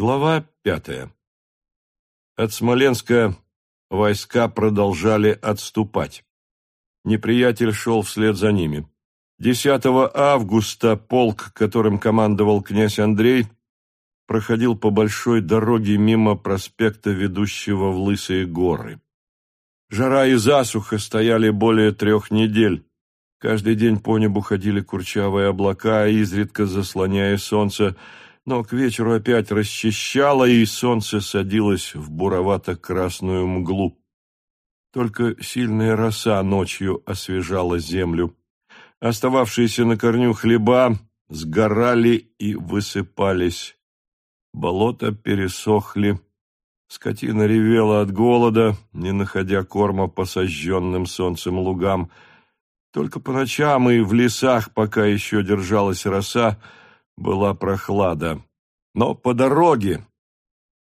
Глава пятая. От Смоленска войска продолжали отступать. Неприятель шел вслед за ними. 10 августа полк, которым командовал князь Андрей, проходил по большой дороге мимо проспекта, ведущего в Лысые горы. Жара и засуха стояли более трех недель. Каждый день по небу ходили курчавые облака, изредка заслоняя солнце, но к вечеру опять расчищало, и солнце садилось в буровато-красную мглу. Только сильная роса ночью освежала землю. Остававшиеся на корню хлеба сгорали и высыпались. Болота пересохли. Скотина ревела от голода, не находя корма по сожженным солнцем лугам. Только по ночам и в лесах, пока еще держалась роса, была прохлада. Но по дороге,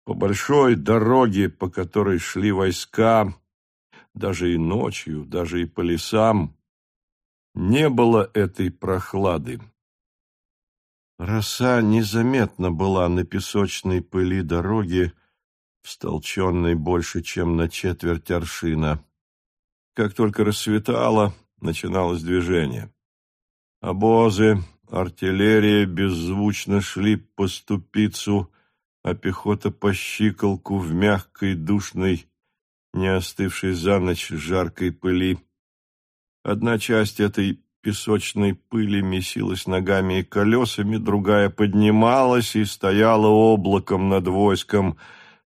по большой дороге, по которой шли войска, даже и ночью, даже и по лесам, не было этой прохлады. Роса незаметно была на песочной пыли дороги, столченной больше, чем на четверть аршина. Как только рассветало, начиналось движение. Обозы, Артиллерия беззвучно шли по ступицу, а пехота по щиколку в мягкой, душной, не остывшей за ночь жаркой пыли. Одна часть этой песочной пыли месилась ногами и колесами, другая поднималась и стояла облаком над войском,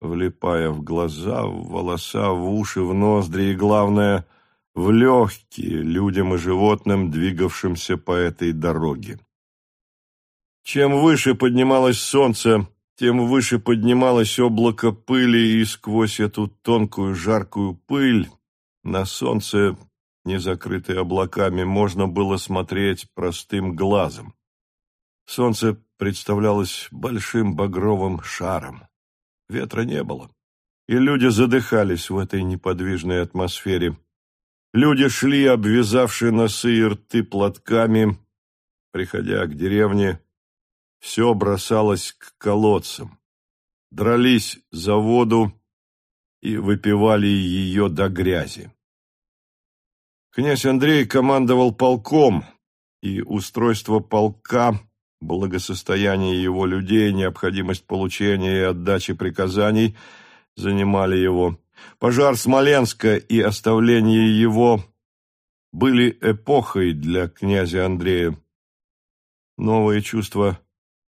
влипая в глаза, в волоса, в уши, в ноздри и, главное, в легкие людям и животным, двигавшимся по этой дороге. Чем выше поднималось солнце, тем выше поднималось облако пыли, и сквозь эту тонкую жаркую пыль на солнце, не закрытое облаками, можно было смотреть простым глазом. Солнце представлялось большим багровым шаром. Ветра не было, и люди задыхались в этой неподвижной атмосфере. Люди шли, обвязавшие носы и рты платками, приходя к деревне, все бросалось к колодцам. Дрались за воду и выпивали ее до грязи. Князь Андрей командовал полком, и устройство полка, благосостояние его людей, необходимость получения и отдачи приказаний занимали его. Пожар Смоленска и оставление его были эпохой для князя Андрея. Новые чувства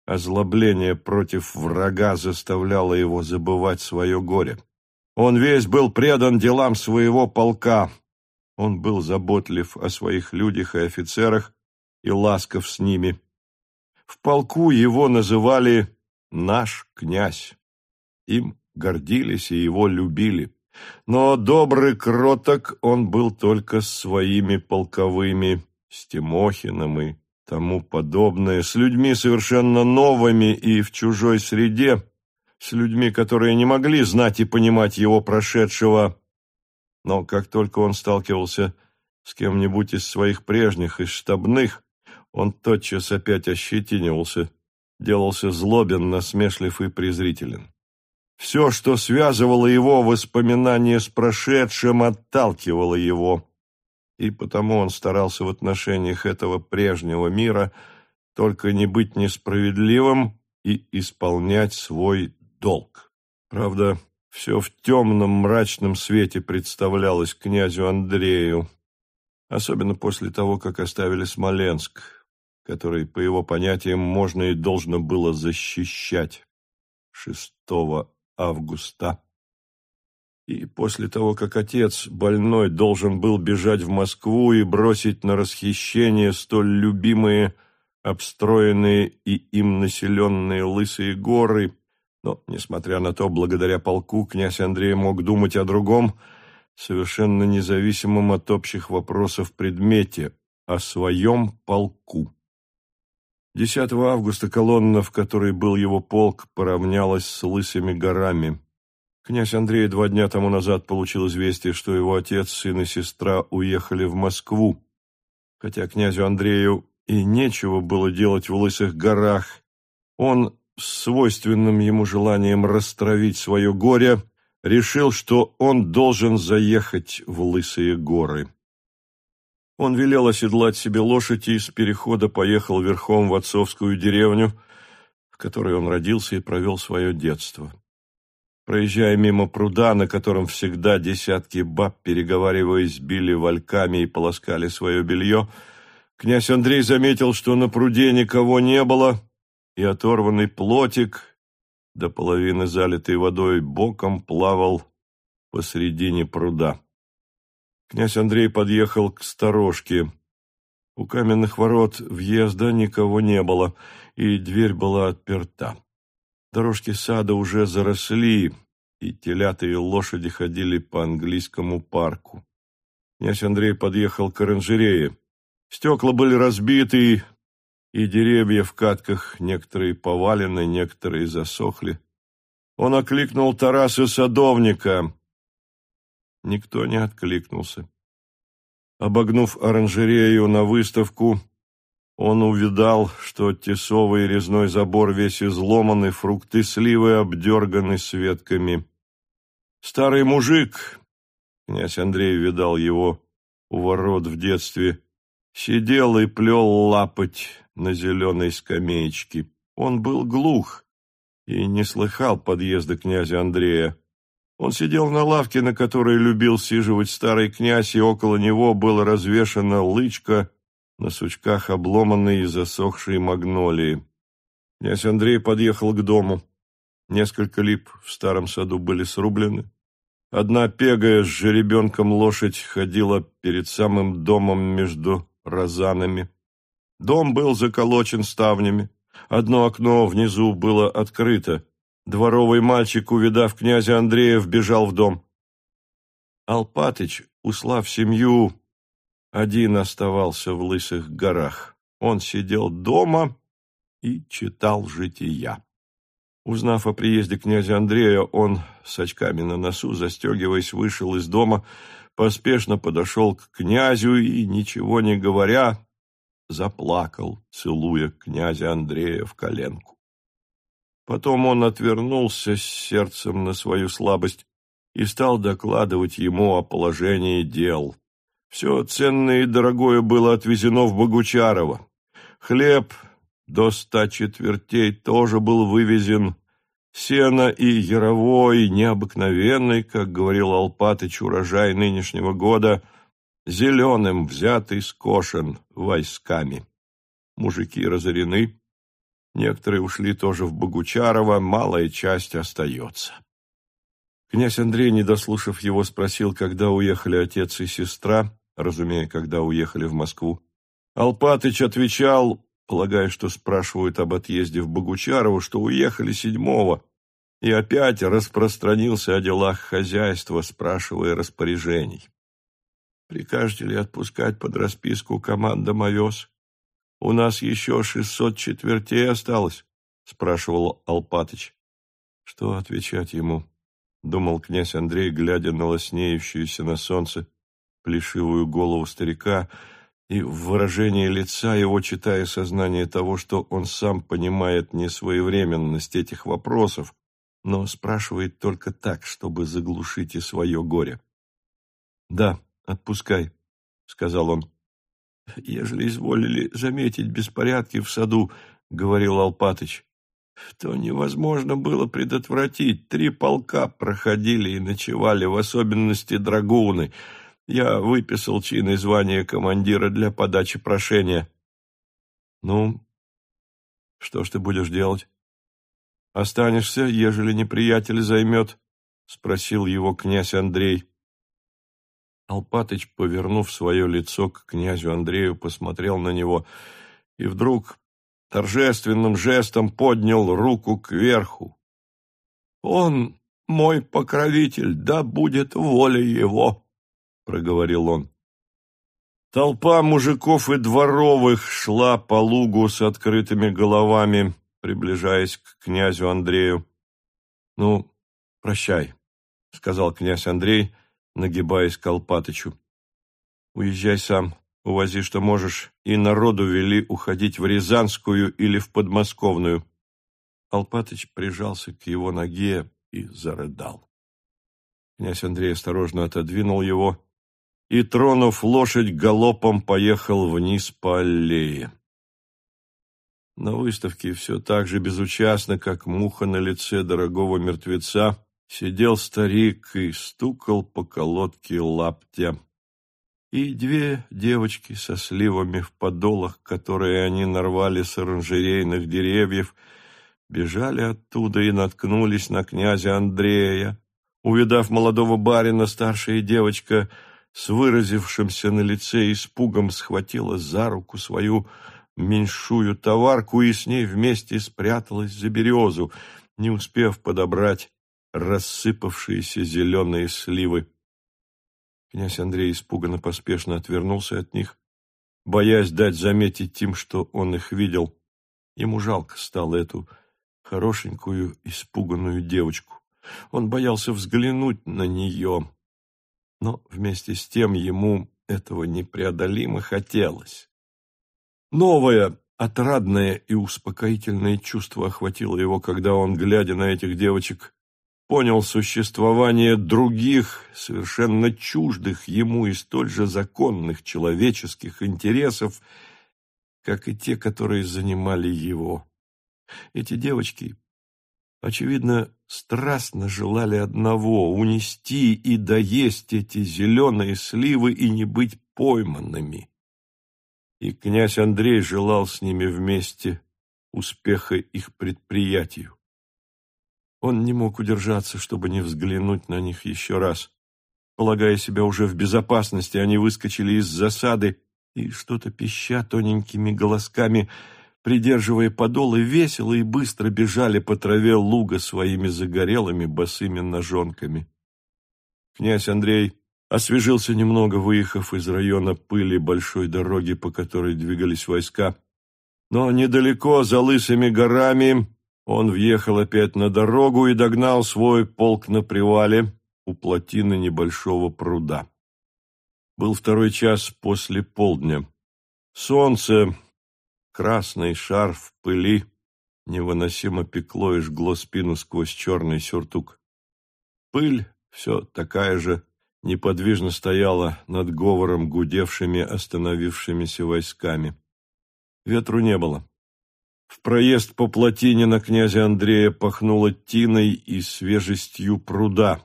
Озлобление против врага заставляло его забывать свое горе. Он весь был предан делам своего полка. Он был заботлив о своих людях и офицерах и ласков с ними. В полку его называли «наш князь». Им гордились и его любили. Но добрый кроток он был только с своими полковыми, с Тимохиным и тому подобное, с людьми совершенно новыми и в чужой среде, с людьми, которые не могли знать и понимать его прошедшего. Но как только он сталкивался с кем-нибудь из своих прежних, из штабных, он тотчас опять ощетинивался, делался злобен, насмешлив и презрителен. Все, что связывало его воспоминания с прошедшим, отталкивало его и потому он старался в отношениях этого прежнего мира только не быть несправедливым и исполнять свой долг. Правда, все в темном мрачном свете представлялось князю Андрею, особенно после того, как оставили Смоленск, который, по его понятиям, можно и должно было защищать 6 августа. И после того, как отец, больной, должен был бежать в Москву и бросить на расхищение столь любимые, обстроенные и им населенные лысые горы, но, несмотря на то, благодаря полку, князь Андрей мог думать о другом, совершенно независимом от общих вопросов предмете, о своем полку. 10 августа колонна, в которой был его полк, поравнялась с лысыми горами. Князь Андрей два дня тому назад получил известие, что его отец, сын и сестра уехали в Москву. Хотя князю Андрею и нечего было делать в Лысых горах, он с свойственным ему желанием растравить свое горе, решил, что он должен заехать в Лысые горы. Он велел оседлать себе лошадь и с перехода поехал верхом в отцовскую деревню, в которой он родился и провел свое детство. Проезжая мимо пруда, на котором всегда десятки баб, переговариваясь, били вальками и полоскали свое белье, князь Андрей заметил, что на пруде никого не было, и оторванный плотик, до половины залитый водой боком, плавал посредине пруда. Князь Андрей подъехал к сторожке. У каменных ворот въезда никого не было, и дверь была отперта. Дорожки сада уже заросли, и телята и лошади ходили по английскому парку. Князь Андрей подъехал к оранжерее. Стекла были разбиты, и деревья в катках, некоторые повалены, некоторые засохли. Он окликнул Тараса Садовника. Никто не откликнулся. Обогнув оранжерею на выставку, он увидал, что тесовый резной забор весь изломан, и фрукты сливы обдерганы светками. Старый мужик, князь Андрей видал его у ворот в детстве, сидел и плел лапоть на зеленой скамеечке. Он был глух и не слыхал подъезда князя Андрея. Он сидел на лавке, на которой любил сиживать старый князь, и около него была развешана лычка на сучках обломанной и засохшей магнолии. Князь Андрей подъехал к дому. Несколько лип в старом саду были срублены. Одна пегая с жеребенком лошадь ходила перед самым домом между розанами. Дом был заколочен ставнями. Одно окно внизу было открыто. Дворовый мальчик, увидав князя Андрея, вбежал в дом. Алпатыч, услав семью, один оставался в Лысых горах. Он сидел дома и читал жития. Узнав о приезде князя Андрея, он с очками на носу, застегиваясь, вышел из дома, поспешно подошел к князю и, ничего не говоря, заплакал, целуя князя Андрея в коленку. Потом он отвернулся с сердцем на свою слабость и стал докладывать ему о положении дел. Все ценное и дорогое было отвезено в Богучарово. Хлеб до ста четвертей тоже был вывезен. Сено и яровой, необыкновенный, как говорил Алпатыч, урожай нынешнего года, зеленым взятый скошен войсками. Мужики разорены, Некоторые ушли тоже в Богучарово, малая часть остается. Князь Андрей, не дослушав его, спросил, когда уехали отец и сестра, разумея, когда уехали в Москву. Алпатыч отвечал, полагая, что спрашивают об отъезде в Богучарово, что уехали седьмого, и опять распространился о делах хозяйства, спрашивая распоряжений. «Прикажете ли отпускать под расписку командам овес?» У нас еще шестьсот четвертей осталось, — спрашивал Алпатыч. Что отвечать ему? — думал князь Андрей, глядя на лоснеющуюся на солнце плешивую голову старика, и в выражении лица его читая сознание того, что он сам понимает несвоевременность этих вопросов, но спрашивает только так, чтобы заглушить и свое горе. «Да, отпускай», — сказал он ежели изволили заметить беспорядки в саду, — говорил Алпатыч, — то невозможно было предотвратить. Три полка проходили и ночевали, в особенности драгуны. Я выписал чин и звание командира для подачи прошения. — Ну, что ж ты будешь делать? — Останешься, ежели неприятель займет? — спросил его князь Андрей. Алпатыч, повернув свое лицо к князю Андрею, посмотрел на него и вдруг торжественным жестом поднял руку кверху. «Он мой покровитель, да будет воля его!» — проговорил он. Толпа мужиков и дворовых шла по лугу с открытыми головами, приближаясь к князю Андрею. «Ну, прощай», — сказал князь Андрей, — нагибаясь к Алпатычу. «Уезжай сам, увози, что можешь, и народу вели уходить в Рязанскую или в Подмосковную». Алпатыч прижался к его ноге и зарыдал. Князь Андрей осторожно отодвинул его и, тронув лошадь, галопом поехал вниз по аллее. На выставке все так же безучастно, как муха на лице дорогого мертвеца, сидел старик и стукал по колодке лаптя. И две девочки со сливами в подолах, которые они нарвали с оранжерейных деревьев, бежали оттуда и наткнулись на князя Андрея. Увидав молодого барина, старшая девочка с выразившимся на лице испугом схватила за руку свою меньшую товарку и с ней вместе спряталась за березу, не успев подобрать рассыпавшиеся зеленые сливы. Князь Андрей испуганно поспешно отвернулся от них, боясь дать заметить им, что он их видел. Ему жалко стало эту хорошенькую, испуганную девочку. Он боялся взглянуть на нее, но вместе с тем ему этого непреодолимо хотелось. Новое, отрадное и успокоительное чувство охватило его, когда он, глядя на этих девочек, понял существование других, совершенно чуждых ему и столь же законных человеческих интересов, как и те, которые занимали его. Эти девочки, очевидно, страстно желали одного — унести и доесть эти зеленые сливы и не быть пойманными и князь Андрей желал с ними вместе успеха их предприятию. Он не мог удержаться, чтобы не взглянуть на них еще раз. Полагая себя уже в безопасности, они выскочили из засады и, что-то пища тоненькими голосками, придерживая подолы, весело и быстро бежали по траве луга своими загорелыми босыми ножонками. Князь Андрей освежился немного, выехав из района пыли большой дороги, по которой двигались войска. Но недалеко, за лысыми горами, он въехал опять на дорогу и догнал свой полк на привале у плотины небольшого пруда. Был второй час после полдня. Солнце, красный шар в пыли, невыносимо пекло и жгло спину сквозь черный сюртук. Пыль все такая же, неподвижно стояла над говором гудевшими остановившимися войсками. Ветру не было. В проезд по плотине на князя Андрея пахнуло тиной и свежестью пруда.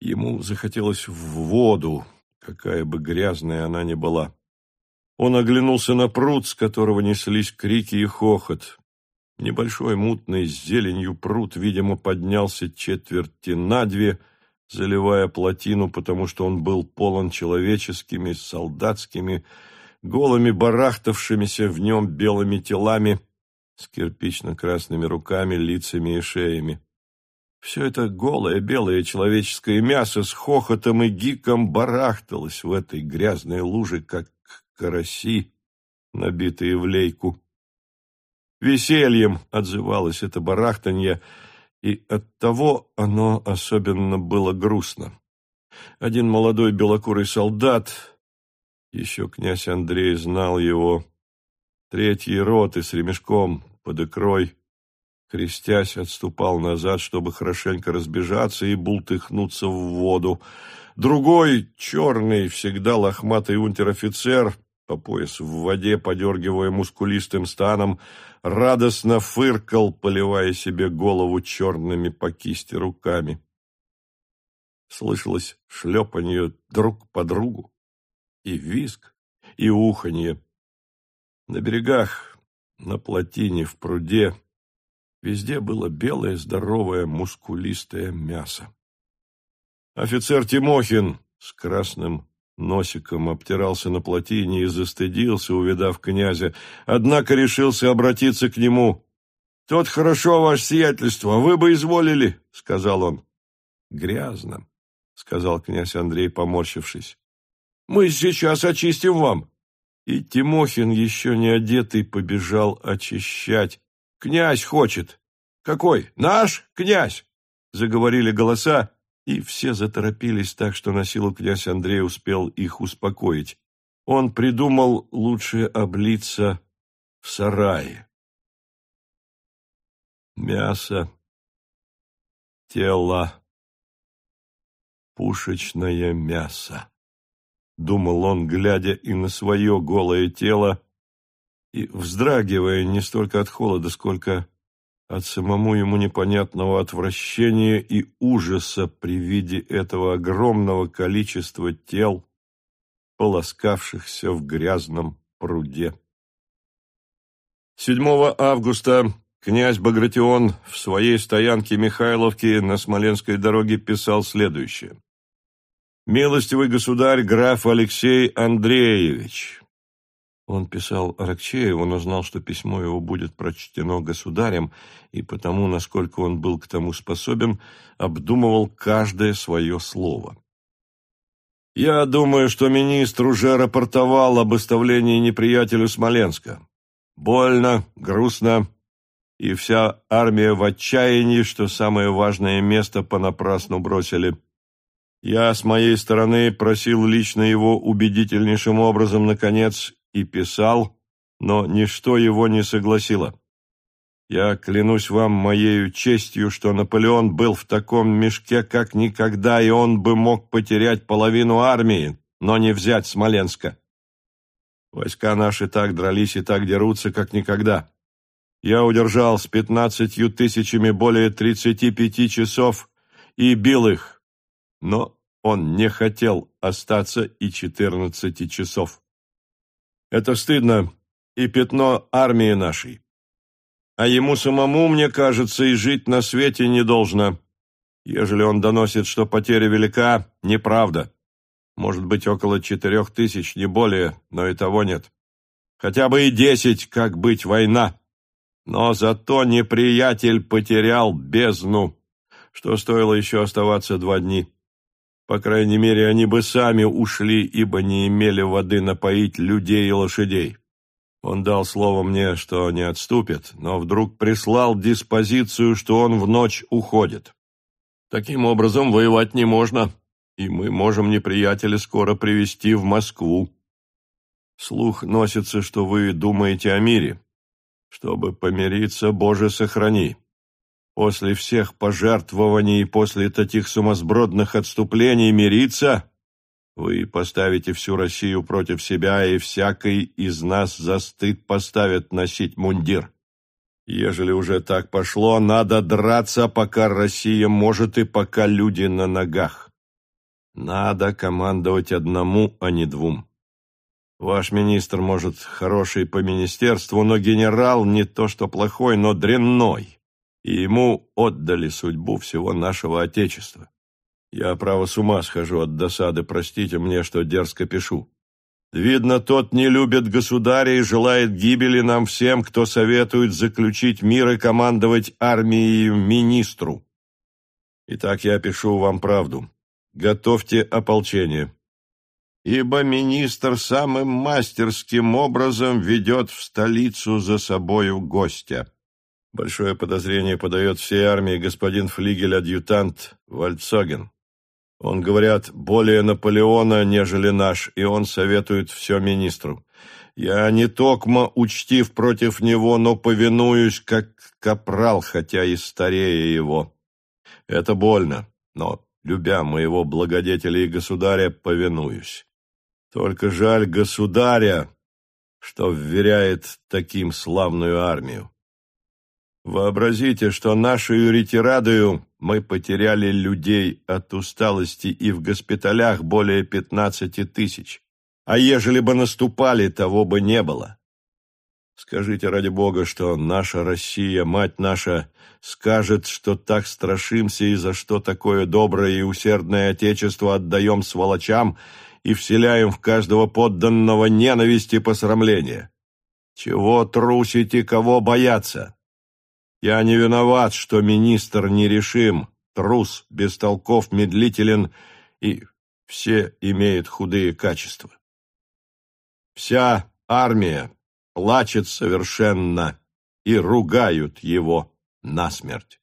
Ему захотелось в воду, какая бы грязная она ни была. Он оглянулся на пруд, с которого неслись крики и хохот. Небольшой мутный с зеленью пруд, видимо, поднялся четверти на две — заливая плотину, потому что он был полон человеческими, солдатскими, голыми барахтавшимися в нем белыми телами с кирпично-красными руками, лицами и шеями. Все это голое белое человеческое мясо с хохотом и гиком барахталось в этой грязной луже, как караси, набитые в лейку. Весельем отзывалось это барахтанье, и оттого оно особенно было грустно. Один молодой белокурый солдат, еще князь Андрей знал его, третий роты с ремешком под икрой, крестясь, отступал назад, чтобы хорошенько разбежаться и бултыхнуться в воду. Другой, черный, всегда лохматый унтер-офицер, по пояс в воде, подергивая мускулистым станом, радостно фыркал, поливая себе голову черными по кисти руками. Слышалось шлепанье друг по другу, и виск, и уханье. На берегах, на плотине, в пруде везде было белое, здоровое, мускулистое мясо. Офицер Тимохин с красным Носиком обтирался на плотине и застыдился, увидав князя, однако решился обратиться к нему. — Тот хорошо, ваше сиятельство, вы бы изволили, — сказал он. — Грязно, — сказал князь Андрей, поморщившись. — Мы сейчас очистим вам. И Тимохин, еще не одетый, побежал очищать. — Князь хочет. — Какой? Наш князь? — заговорили голоса, и все заторопились так, что на силу князь Андрей успел их успокоить. Он придумал лучше облиться в сарае. Мясо, тело, пушечное мясо. Думал он, глядя и на свое голое тело, и вздрагивая не столько от холода, сколько от самому ему непонятного отвращения и ужаса при виде этого огромного количества тел, полоскавшихся в грязном пруде. 7 августа князь Багратион в своей стоянке Михайловки на Смоленской дороге писал следующее. «Милостивый государь граф Алексей Андреевич, он писал Аракчееву, но знал, что письмо его будет прочтено государем, и потому, насколько он был к тому способен, обдумывал каждое свое слово. «Я думаю, что министр уже рапортовал об оставлении неприятелю Смоленска. Больно, грустно, и вся армия в отчаянии, что самое важное место понапрасну бросили. Я с моей стороны просил лично его убедительнейшим образом, наконец, и писал, но ничто его не согласило. Я клянусь вам моею честью, что Наполеон был в таком мешке, как никогда, и он бы мог потерять половину армии, но не взять Смоленска. Войска наши так дрались и так дерутся, как никогда. Я удержал с пятнадцатью тысячами более тридцати пяти часов и бил их, но он не хотел остаться и четырнадцати часов. Это стыдно и пятно армии нашей. А ему самому, мне кажется, и жить на свете не должно. Ежели он доносит, что потеря велика, неправда. Может быть, около четырех тысяч, не более, но и того нет. Хотя бы и десять, как быть война. Но зато неприятель потерял бездну, что стоило еще оставаться два дни. По крайней мере, они бы сами ушли, ибо не имели воды напоить людей и лошадей. Он дал слово мне, что не отступит, но вдруг прислал диспозицию, что он в ночь уходит. Таким образом, воевать не можно, и мы можем неприятеля скоро привести в Москву. Слух носится, что вы думаете о мире. Чтобы помириться, Боже, сохрани. После всех пожертвований и после таких сумасбродных отступлений мириться, вы поставите всю Россию против себя, и всякий из нас за стыд поставит носить мундир. Ежели уже так пошло, надо драться, пока Россия может и пока люди на ногах. Надо командовать одному, а не двум. Ваш министр, может, хороший по министерству, но генерал не то что плохой, но дрянной и ему отдали судьбу всего нашего Отечества. Я, право, с ума схожу от досады, простите мне, что дерзко пишу. Видно, тот не любит государя и желает гибели нам всем, кто советует заключить мир и командовать армией министру. Итак, я пишу вам правду. Готовьте ополчение. Ибо министр самым мастерским образом ведет в столицу за собою гостя. Большое подозрение подает всей армии господин флигель-адъютант Вальцоген. Он, говорят, более Наполеона, нежели наш, и он советует все министру. Я не токмо учтив против него, но повинуюсь, как капрал, хотя и старее его. Это больно, но, любя моего благодетеля и государя, повинуюсь. Только жаль государя, что вверяет таким славную армию. Вообразите, что нашу ретирадою мы потеряли людей от усталости и в госпиталях более пятнадцати тысяч. А ежели бы наступали, того бы не было. Скажите ради Бога, что наша Россия, мать наша, скажет, что так страшимся и за что такое доброе и усердное Отечество отдаем сволочам и вселяем в каждого подданного ненависть и посрамление. Чего трусите, кого бояться? Я не виноват, что министр нерешим, трус, бестолков, медлителен и все имеют худые качества. Вся армия плачет совершенно и ругают его насмерть.